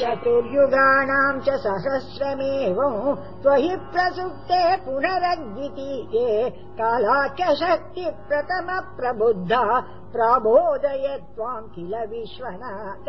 चतुर्युगाणाम् च सहस्रमेवम् त्वहि प्रसुप्ते पुनरद्वितीये कालाख्यशक्ति प्रथम प्रबुद्धा प्रबोधय त्वाम् किल विश्वनाथ।